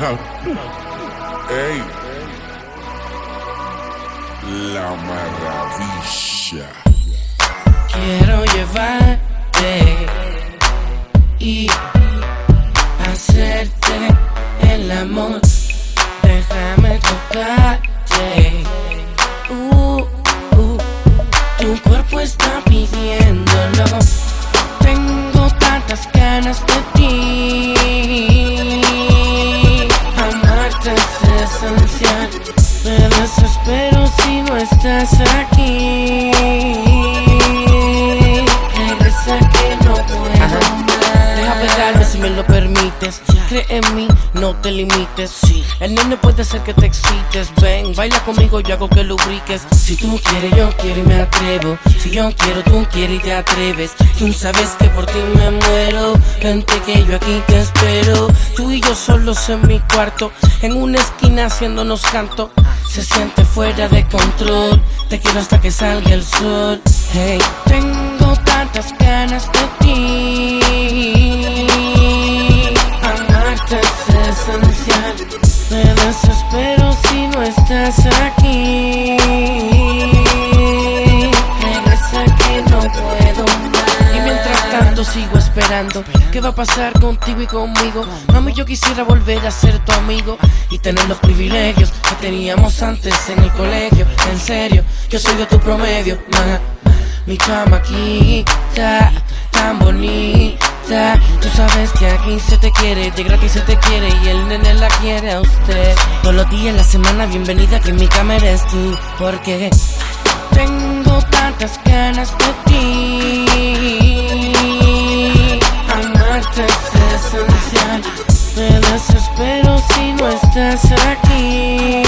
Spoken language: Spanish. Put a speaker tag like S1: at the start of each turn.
S1: La maravilla.
S2: Quiero llevarte y hacerte el amor. Déjame tocarte. Uh, uh, tu cuerpo está pidiéndolo. Es esencial. Me desespero si no estás aquí. Cree en mí, no te limites. El nene puede ser que te excites. Ven, baila conmigo, yo hago que lubriques. Si tú quieres, yo quiero y me atrevo. Si yo quiero, tú quieres y te atreves. Tú sabes que por ti me muero. Vente que yo aquí te espero. Tú y yo solos en mi cuarto. En una esquina haciéndonos canto. Se siente fuera de control. Te quiero hasta que salga el sol. Hey, tengo tantas ganas de es esencial. Me desespero si no estás aquí. Regresa que no puedo más. Y mientras tanto sigo esperando. ¿Qué va a pasar contigo y conmigo? Mami, yo quisiera volver a ser tu amigo y tener los privilegios que teníamos antes en el colegio. En serio, yo soy de tu promedio, ma. Mi chamaquita, tan bonita. Tú sabes que aquí se te quiere, de gratis se te quiere y el nene la quiere a usted. Todos los días, la semana, bienvenida que en mi cama eres tú. Porque tengo tantas ganas de ti. Amarte es esencial. Me desespero si no estás aquí.